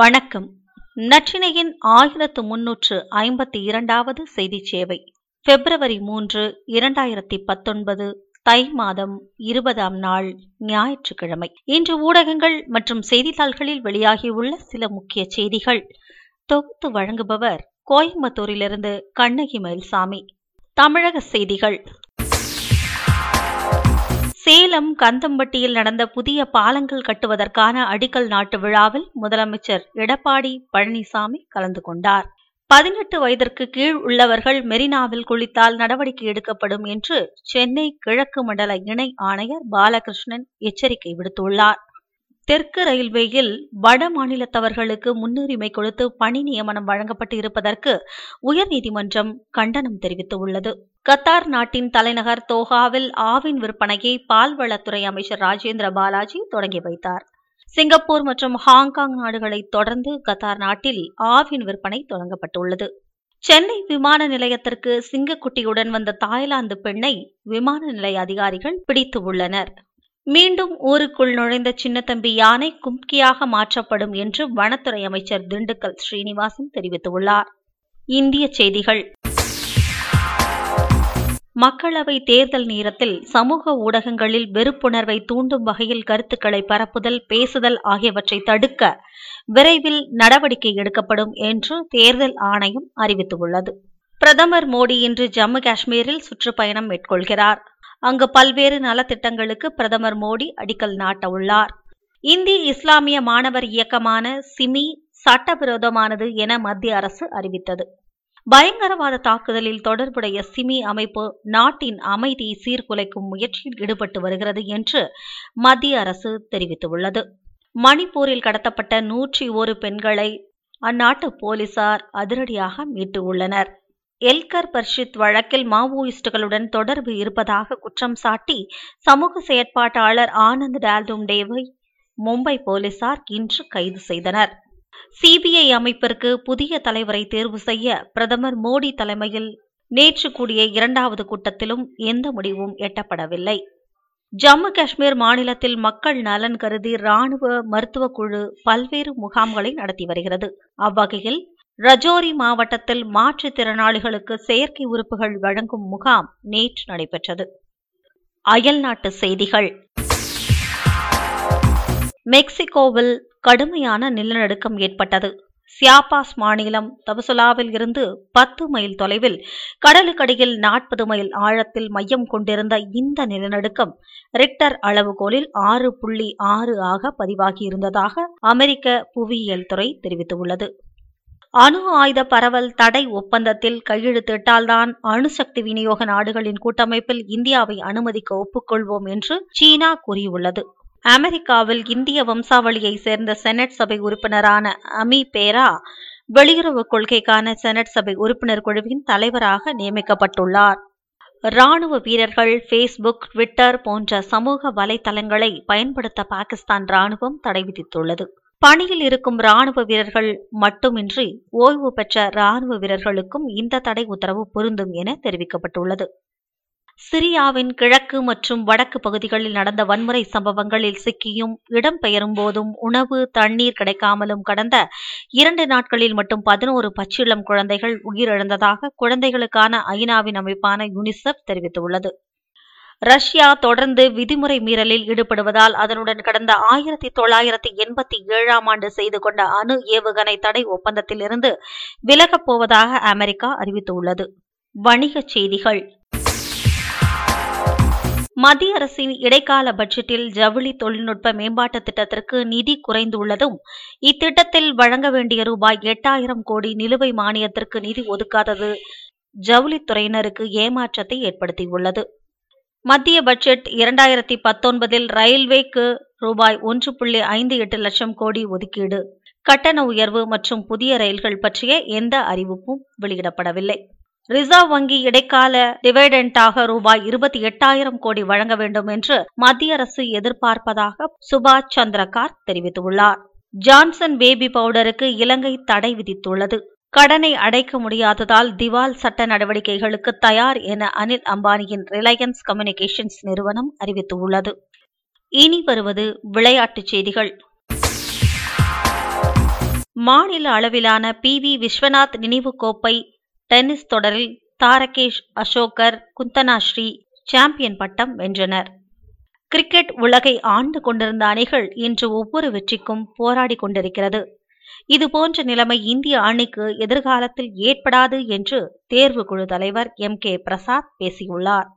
வணக்கம். நற்றினையின் ஆயிரத்து முன்னூற்று ஐம்பத்தி இரண்டாவது செய்தி சேவை. பிப்ரவரி மூன்று இரண்டாயிரத்தி பத்தொன்பது தை மாதம் இருபதாம் நாள் ஞாயிற்றுக்கிழமை. இன்று ஊடகங்கள் மற்றும் செய்தித்தாள்களில் வெளியாகியுள்ள சில முக்கிய செய்திகள். தொகுத்து வழங்குபவர் கோயம்புத்தூரிலிருந்து கண்ணகி மயில்சாமி. தமிழக செய்திகள். சேலம் கந்தம்பட்டியில் நடந்த புதிய பாலங்கள் கட்டுவதற்கான அடிக்கல் நாட்டு விழாவில் முதலமைச்சர் எடப்பாடி பழனிசாமி கலந்து கொண்டார். பதினெட்டு வயதிற்கு கீழ் உள்ளவர்கள் மெரினாவில் குளித்தால் நடவடிக்கை எடுக்கப்படும் என்று சென்னை கிழக்கு மண்டல இணை ஆணையர் பாலகிருஷ்ணன் எச்சரிக்கை விடுத்துள்ளார். தெற்கு ரயில்வேயில் வட மாநிலத்தவர்களுக்கு முன்னுரிமை கொடுத்து பணி நியமனம் வழங்கப்பட்டு இருப்பதற்கு உயர்நீதிமன்றம் கண்டனம் தெரிவித்துள்ளது. கத்தார் நாட்டின் தலைநகர் தோஹாவில் ஆவின் விற்பனையை பால்வளத்துறை அமைச்சர் ராஜேந்திர பாலாஜி தொடங்கி வைத்தார். சிங்கப்பூர் மற்றும் ஹாங்காங் நாடுகளை தொடர்ந்து கத்தார் நாட்டில் ஆவின் விற்பனை தொடங்கப்பட்டுள்ளது. சென்னை விமான நிலையத்திற்கு சிங்கக்குட்டியுடன் வந்த தாய்லாந்து பெண்ணை விமான நிலைய அதிகாரிகள் பிடித்து உள்ளனர். மீண்டும் ஊருக்குள் நுழைந்த சின்னத்தம்பி யானை கும்கியாக மாற்றப்படும் என்று வனத்துறை அமைச்சர் திண்டுக்கல் ஸ்ரீனிவாசன் தெரிவித்துள்ளார். இந்திய செய்திகள். மக்களவை தேர்தல் நேரத்தில் சமூக ஊடகங்களில் வெறுப்புணர்வை தூண்டும் வகையில் கருத்துக்களை பரப்புதல் பேசுதல் ஆகியவற்றை தடுக்க விரைவில் நடவடிக்கை எடுக்கப்படும் என்று தேர்தல் ஆணையம் அறிவித்துள்ளது. பிரதமர் மோடி இன்று ஜம்மு காஷ்மீரில் சுற்றுப்பயணம் மேற்கொள்கிறார். அங்கு பல்வேறு நலத்திட்டங்களுக்கு பிரதமர் மோடி அடிக்கல் நாட்ட உள்ளார் இந்திய இஸ்லாமிய மாணவர் இயக்கமான சிமி சட்டவிரோதமானது என மத்திய அரசு அறிவித்தது. பயங்கரவாத தாக்குதலில் தொடர்புடைய சிமி அமைப்பு நாட்டின் அமைதியை சீர்குலைக்கும் முயற்சியில் ஈடுபட்டு வருகிறது என்று மத்திய அரசு தெரிவித்துள்ளது. மணிப்பூரில் கடத்தப்பட்ட நூற்றி ஒரு பெண்களை அந்நாட்டு போலீசார் அதிரடியாக மீட்டு உள்ளனர். எல்கர் பர்ஷித் வழக்கில் மாவோயிஸ்டுகளுடன் தொடர்பு இருப்பதாக குற்றம் சாட்டி சமூக செயற்பாட்டாளர் ஆனந்த் டால்டும்டேவை மும்பை போலீசார் இன்று கைது செய்தனர். சிபிஐ அமைப்பிற்கு புதிய தலைவரை தேர்வு செய்ய பிரதமர் மோடி தலைமையில் நேற்று கூடிய இரண்டாவது கூட்டத்திலும் எந்த முடிவும் எட்டப்படவில்லை. ஜம்மு காஷ்மீர் மாநிலத்தில் மக்கள் நலன் கருதி ராணுவ மருத்துவக்குழு பல்வேறு முகாம்களை நடத்தி வருகிறது. அவ்வகையில் ரஜோரி மாவட்டத்தில் மாற்றுத்திறனாளிகளுக்கு செயற்கை உறுப்புகள் வழங்கும் முகாம் நேற்று நடைபெற்றது. அயல்நாட்டு செய்திகள். மெக்சிகோவில் கடுமையான நிலநடுக்கம் ஏற்பட்டது. சியாபாஸ் மாநிலம் தபசுலாவில் இருந்து பத்து மைல் தொலைவில் கடலுக்கடியில் நாற்பது மைல் ஆழத்தில் மையம் கொண்டிருந்த இந்த நிலநடுக்கம் ரிக்டர் அளவுகோலில் ஆறு புள்ளி ஆறு ஆக பதிவாகியிருந்ததாக அமெரிக்க புவியியல் துறை தெரிவித்துள்ளது. அணு ஆயுத பரவல் தடை ஒப்பந்தத்தில் கையெழுத்திட்டால்தான் அணுசக்தி விநியோக நாடுகளின் கூட்டமைப்பில் இந்தியாவை அனுமதிக்க ஒப்புக்கொள்வோம் என்று சீனா கூறியுள்ளது. அமெரிக்காவில் இந்திய வம்சாவளியை சேர்ந்த செனட் சபை உறுப்பினரான அமி பேரா வெளியுறவு கொள்கைக்கான செனட் சபை உறுப்பினர் குழுவின் தலைவராக நியமிக்கப்பட்டுள்ளார். ராணுவ வீரர்கள் ஃபேஸ்புக் ட்விட்டர் போன்ற சமூக வலைதளங்களை பயன்படுத்த பாகிஸ்தான் ராணுவம் தடை விதித்துள்ளது. பணியில் இருக்கும் ராணுவ வீரர்கள் மட்டுமின்றி ஓய்வு பெற்ற ராணுவ வீரர்களுக்கும் இந்த தடை உத்தரவு பொருந்தும் என தெரிவிக்கப்பட்டுள்ளது. சிரியாவின் கிழக்கு மற்றும் வடக்கு பகுதிகளில் நடந்த வன்முறை சம்பவங்களில் சிக்கியும் இடம்பெயரும் போதும் உணவு தண்ணீர் கிடைக்காமலும் கடந்த இரண்டு நாட்களில் மட்டும் பதினோரு பச்சிளம் குழந்தைகள் உயிரிழந்ததாக குழந்தைகளுக்கான ஐநாவின் அமைப்பான யுனிசெஃப் தெரிவித்துள்ளது. ரஷ்யா தொடர்ந்து விதிமுறை மீறலில் ஈடுபடுவதால் அதனுடன் கடந்த ஆயிரத்தி தொள்ளாயிரத்தி எண்பத்தி ஏழாம் ஆண்டு செய்து கொண்ட அணு ஏவுகணை தடை ஒப்பந்தத்திலிருந்து விலகப் போவதாக அமெரிக்கா அறிவித்துள்ளது. வணிகச் செய்திகள். மத்திய அரசின் இடைக்கால பட்ஜெட்டில் ஜவுளி தொழில்நுட்ப மேம்பாட்டு திட்டத்திற்கு நிதி குறைந்துள்ளதும் இத்திட்டத்தில் வழங்க வேண்டிய ரூபாய் எட்டாயிரம் கோடி நிலுவை மானியத்திற்கு நிதி ஒதுக்காதது ஜவுளித்துறையினருக்கு ஏமாற்றத்தை ஏற்படுத்தியுள்ளது. மத்திய பட்ஜெட் இரண்டாயிரத்தி பத்தொன்பதில் ரயில்வேக்கு ரூபாய் ஒன்று புள்ளி ஐந்து எட்டு லட்சம் கோடி ஒதுக்கீடு. கட்டண உயர்வு மற்றும் புதிய ரயில்கள் பற்றிய எந்த அறிவிப்பும் வெளியிடப்படவில்லை. ரிசர்வ் வங்கி இடைக்கால டிவைடெண்டாக ரூபாய் இருபத்தி எட்டாயிரம் கோடி வழங்க வேண்டும் என்று மத்திய அரசு எதிர்பார்ப்பதாக சுபாஷ் சந்திரகார் தெரிவித்துள்ளார். ஜான்சன் பேபி பவுடருக்கு இலங்கை தடை விதித்துள்ளது. கடனை அடைக்க முடியாததால் திவால் சட்ட நடவடிக்கைகளுக்கு தயார் என அனில் அம்பானியின் ரிலையன்ஸ் கம்யூனிகேஷன்ஸ் நிறுவனம் அறிவித்துள்ளது. இனி வருவது விளையாட்டுச் செய்திகள். மாநில அளவிலான பி வி விஸ்வநாத் நினைவு கோப்பை டென்னிஸ் தொடரில் தாரகேஷ் அசோகர் குந்தனாஸ்ரீ சாம்பியன் பட்டம் வென்றனர். கிரிக்கெட் உலகை ஆண்டு கொண்டிருந்த அணிகள் இன்று ஒவ்வொரு வெற்றிக்கும் போராடி கொண்டிருக்கிறது. இதுபோன்ற நிலைமை இந்திய அணிக்கு எதிர்காலத்தில் ஏற்படாது என்று தேர்வு குழு தலைவர் எம் கே பிரசாத் பேசியுள்ளார்.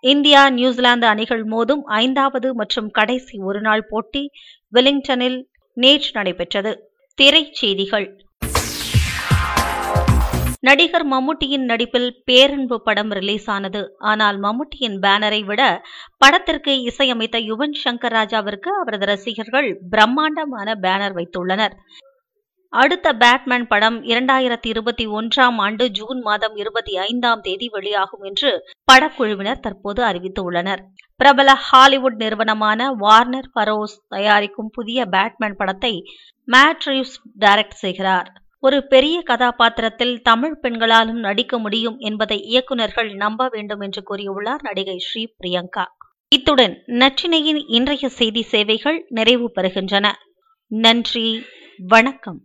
இந்தியா நியூசிலாந்து அணிகள் மோதும் ஐந்தாவது மற்றும் கடைசி ஒருநாள் போட்டி வெலிங்டனில் நேற்று நடைபெற்றது. திரைச்செய்திகள் நடிகர் மம்முட்டியின் நடிப்பில் பேரன்பு படம் ரிலீஸ் ஆனது ஆனால் மம்முட்டியின் பேனரை விட படத்திற்கு இசையமைத்த யுவன் சங்கர் ராஜாவிற்கு அவரது ரசிகர்கள் பிரம்மாண்டமான பேனர் வைத்துள்ளனர். அடுத்த பேட்மேன் படம் இரண்டாயிரத்தி இருபத்தி ஒன்றாம் ஆண்டு ஜூன் மாதம் இருபத்தி ஐந்தாம் தேதி வெளியாகும் என்று படக்குழுவினர் தற்போது அறிவித்துள்ளனர். பிரபல ஹாலிவுட் நிறுவனமான வார்னர் பரோஸ் தயாரிக்கும் புதிய பேட்மேன் படத்தை மேட் ரீவ்ஸ் டைரக்ட் செய்கிறார். ஒரு பெரிய கதாபாத்திரத்தில் தமிழ் பெண்களாலும் நடிக்க முடியும் என்பதை இயக்குநர்கள் நம்ப வேண்டும் என்று கூறியுள்ளார் நடிகை ஸ்ரீ பிரியங்கா. இத்துடன் நற்றினையின் இன்றைய செய்தி சேவைகள் நிறைவு பெறுகின்றன. நன்றி வணக்கம்.